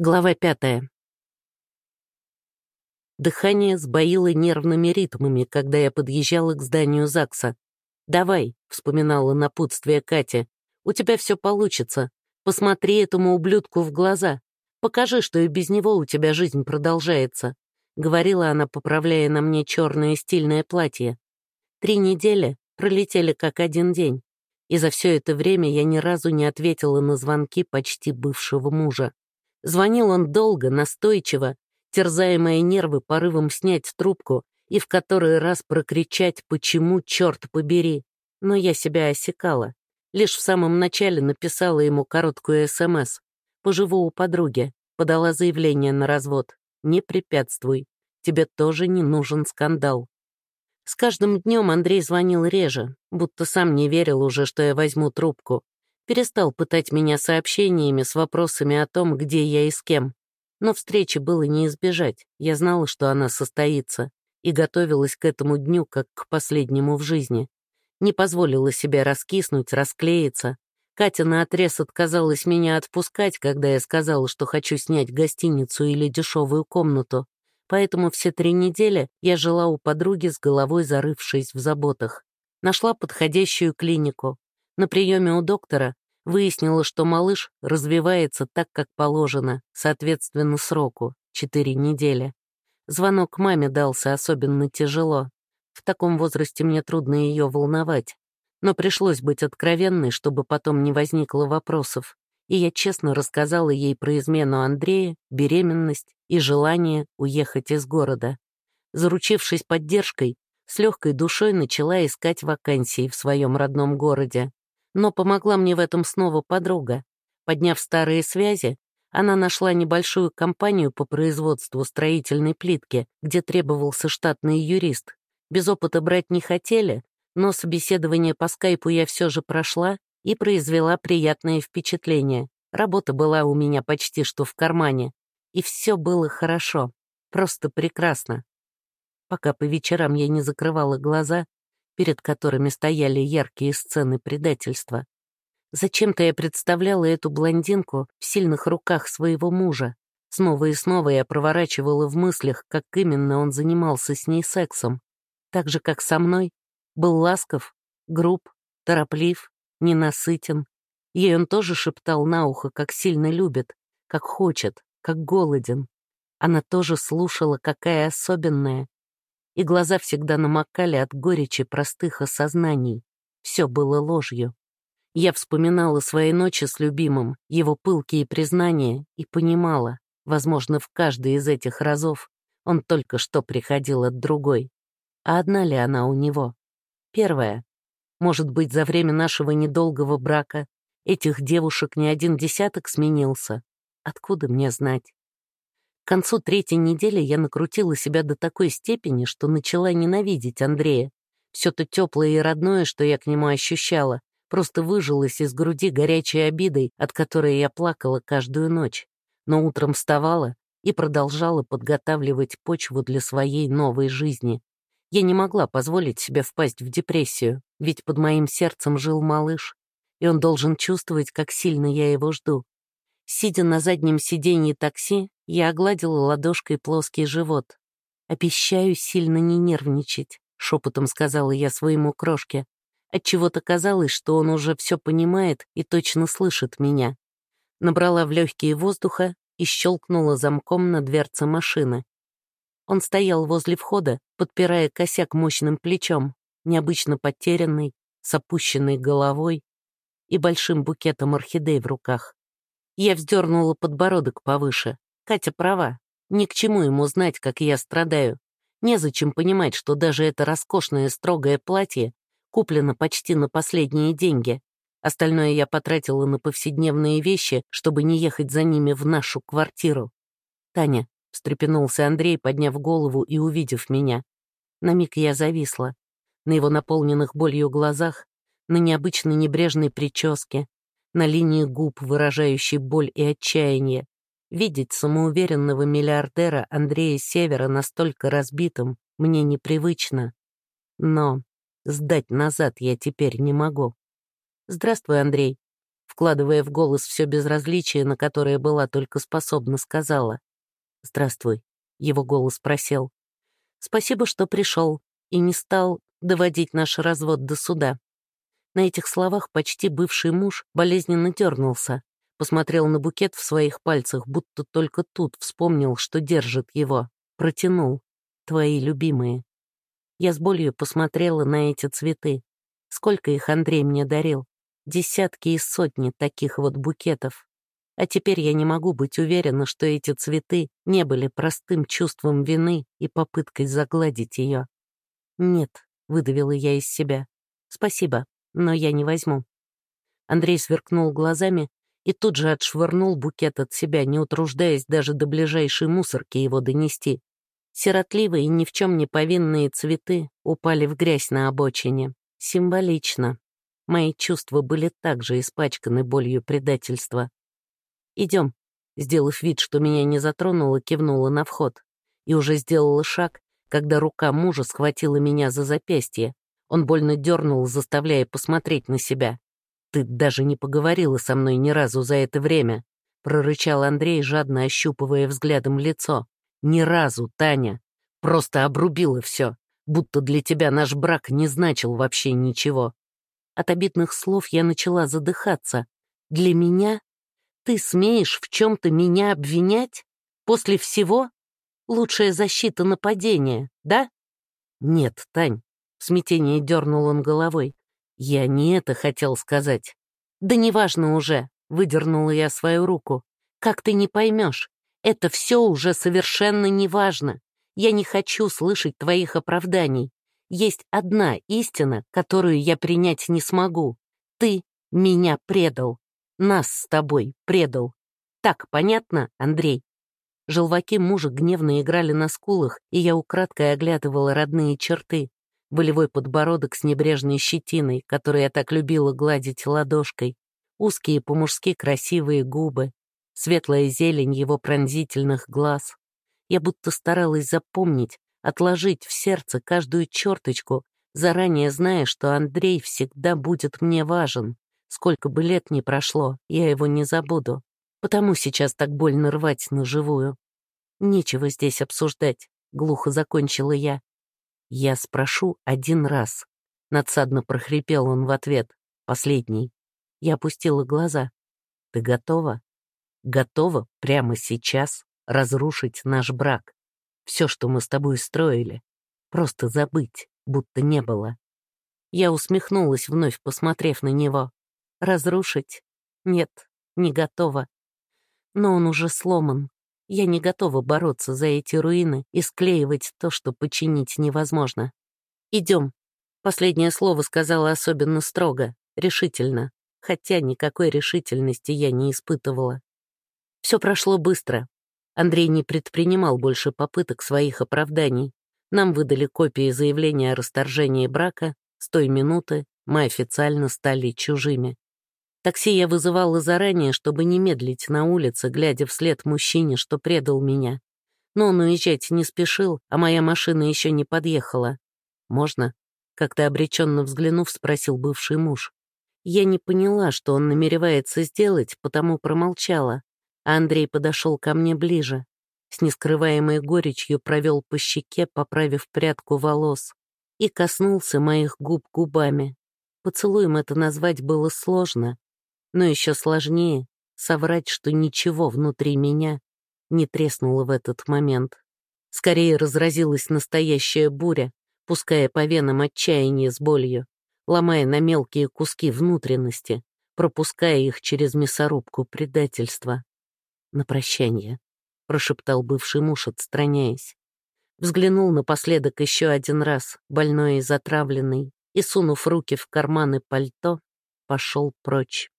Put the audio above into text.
Глава пятая. Дыхание сбоило нервными ритмами, когда я подъезжала к зданию ЗАГСа. «Давай», — вспоминала напутствие Катя, — «у тебя все получится. Посмотри этому ублюдку в глаза. Покажи, что и без него у тебя жизнь продолжается», — говорила она, поправляя на мне черное стильное платье. Три недели пролетели как один день, и за все это время я ни разу не ответила на звонки почти бывшего мужа. Звонил он долго, настойчиво, терзая мои нервы порывом снять трубку и в который раз прокричать «почему, черт побери!». Но я себя осекала. Лишь в самом начале написала ему короткую СМС. «Поживу у подруги», подала заявление на развод. «Не препятствуй, тебе тоже не нужен скандал». С каждым днем Андрей звонил реже, будто сам не верил уже, что я возьму трубку, перестал пытать меня сообщениями с вопросами о том, где я и с кем. Но встречи было не избежать, я знала, что она состоится, и готовилась к этому дню как к последнему в жизни. Не позволила себе раскиснуть, расклеиться. Катя наотрез отказалась меня отпускать, когда я сказала, что хочу снять гостиницу или дешевую комнату. Поэтому все три недели я жила у подруги с головой зарывшись в заботах. Нашла подходящую клинику, на приеме у доктора выяснила, что малыш развивается так, как положено, соответственно сроку — четыре недели. Звонок маме дался особенно тяжело. В таком возрасте мне трудно ее волновать. Но пришлось быть откровенной, чтобы потом не возникло вопросов. И я честно рассказала ей про измену Андрея, беременность и желание уехать из города. Заручившись поддержкой, с легкой душой начала искать вакансии в своем родном городе. Но помогла мне в этом снова подруга. Подняв старые связи, она нашла небольшую компанию по производству строительной плитки, где требовался штатный юрист. Без опыта брать не хотели, но собеседование по скайпу я все же прошла и произвела приятное впечатление. Работа была у меня почти что в кармане. И все было хорошо, просто прекрасно. Пока по вечерам я не закрывала глаза перед которыми стояли яркие сцены предательства. Зачем-то я представляла эту блондинку в сильных руках своего мужа. Снова и снова я проворачивала в мыслях, как именно он занимался с ней сексом. Так же, как со мной, был ласков, груб, тороплив, ненасытен. Ей он тоже шептал на ухо, как сильно любит, как хочет, как голоден. Она тоже слушала, какая особенная, и глаза всегда намокали от горечи простых осознаний. Все было ложью. Я вспоминала свои ночи с любимым, его пылкие признания, и понимала, возможно, в каждый из этих разов он только что приходил от другой. А одна ли она у него? Первая. Может быть, за время нашего недолгого брака этих девушек не один десяток сменился? Откуда мне знать? К концу третьей недели я накрутила себя до такой степени, что начала ненавидеть Андрея. Все то теплое и родное, что я к нему ощущала, просто выжилось из груди горячей обидой, от которой я плакала каждую ночь. Но утром вставала и продолжала подготавливать почву для своей новой жизни. Я не могла позволить себе впасть в депрессию, ведь под моим сердцем жил малыш, и он должен чувствовать, как сильно я его жду. Сидя на заднем сиденье такси, я огладила ладошкой плоский живот. «Обещаю сильно не нервничать», — шепотом сказала я своему крошке. Отчего-то казалось, что он уже все понимает и точно слышит меня. Набрала в легкие воздуха и щелкнула замком на дверце машины. Он стоял возле входа, подпирая косяк мощным плечом, необычно потерянный, с опущенной головой и большим букетом орхидей в руках. Я вздернула подбородок повыше. Катя права. Ни к чему ему знать, как я страдаю. Незачем понимать, что даже это роскошное строгое платье куплено почти на последние деньги. Остальное я потратила на повседневные вещи, чтобы не ехать за ними в нашу квартиру. «Таня», — встрепенулся Андрей, подняв голову и увидев меня. На миг я зависла. На его наполненных болью глазах, на необычной небрежной прическе, на линии губ, выражающей боль и отчаяние. Видеть самоуверенного миллиардера Андрея Севера настолько разбитым мне непривычно. Но сдать назад я теперь не могу. «Здравствуй, Андрей». Вкладывая в голос все безразличие, на которое была только способна, сказала. «Здравствуй», — его голос просел. «Спасибо, что пришел и не стал доводить наш развод до суда». На этих словах почти бывший муж болезненно дернулся, посмотрел на букет в своих пальцах, будто только тут вспомнил, что держит его, протянул. «Твои любимые». Я с болью посмотрела на эти цветы. Сколько их Андрей мне дарил. Десятки и сотни таких вот букетов. А теперь я не могу быть уверена, что эти цветы не были простым чувством вины и попыткой загладить ее. «Нет», — выдавила я из себя. «Спасибо, но я не возьму». Андрей сверкнул глазами и тут же отшвырнул букет от себя, не утруждаясь даже до ближайшей мусорки его донести. Сиротливые и ни в чем не повинные цветы упали в грязь на обочине. Символично. Мои чувства были также испачканы болью предательства. «Идем», сделав вид, что меня не затронуло, кивнула на вход. И уже сделала шаг, когда рука мужа схватила меня за запястье. Он больно дернул, заставляя посмотреть на себя. «Ты даже не поговорила со мной ни разу за это время», прорычал Андрей, жадно ощупывая взглядом лицо. «Ни разу, Таня. Просто обрубила все, будто для тебя наш брак не значил вообще ничего. От обидных слов я начала задыхаться. «Для меня? Ты смеешь в чем-то меня обвинять? После всего? Лучшая защита нападения, да?» «Нет, Тань», — в смятении дернул он головой. «Я не это хотел сказать». «Да неважно уже», — выдернула я свою руку. «Как ты не поймешь? Это все уже совершенно неважно. Я не хочу слышать твоих оправданий. Есть одна истина, которую я принять не смогу. Ты меня предал. Нас с тобой предал. Так понятно, Андрей?» Желваки мужа гневно играли на скулах, и я украдкой оглядывала родные черты. Болевой подбородок с небрежной щетиной, который я так любила гладить ладошкой. Узкие по-мужски красивые губы. Светлая зелень его пронзительных глаз. Я будто старалась запомнить, отложить в сердце каждую черточку, заранее зная, что Андрей всегда будет мне важен. Сколько бы лет ни прошло, я его не забуду. Потому сейчас так больно рвать на живую. Нечего здесь обсуждать, глухо закончила я. Я спрошу один раз. Надсадно прохрипел он в ответ. Последний. Я опустила глаза. Ты готова? Готова прямо сейчас разрушить наш брак? все, что мы с тобой строили. Просто забыть, будто не было. Я усмехнулась, вновь посмотрев на него. Разрушить? Нет, не готова. Но он уже сломан. Я не готова бороться за эти руины и склеивать то, что починить невозможно. Идем. Последнее слово сказала особенно строго, решительно, хотя никакой решительности я не испытывала. Все прошло быстро, Андрей не предпринимал больше попыток своих оправданий. Нам выдали копии заявления о расторжении брака. С той минуты мы официально стали чужими. Такси я вызывала заранее, чтобы не медлить на улице, глядя вслед мужчине, что предал меня. Но он уезжать не спешил, а моя машина еще не подъехала. «Можно?» — как-то обреченно взглянув, спросил бывший муж. Я не поняла, что он намеревается сделать, потому промолчала. Андрей подошел ко мне ближе, с нескрываемой горечью провел по щеке, поправив прядку волос, и коснулся моих губ губами. Поцелуем это назвать было сложно, но еще сложнее соврать, что ничего внутри меня не треснуло в этот момент. Скорее разразилась настоящая буря, пуская по венам отчаяние с болью, ломая на мелкие куски внутренности, пропуская их через мясорубку предательства на прощание», — прошептал бывший муж, отстраняясь. Взглянул напоследок еще один раз, больной и затравленный, и, сунув руки в карманы пальто, пошел прочь.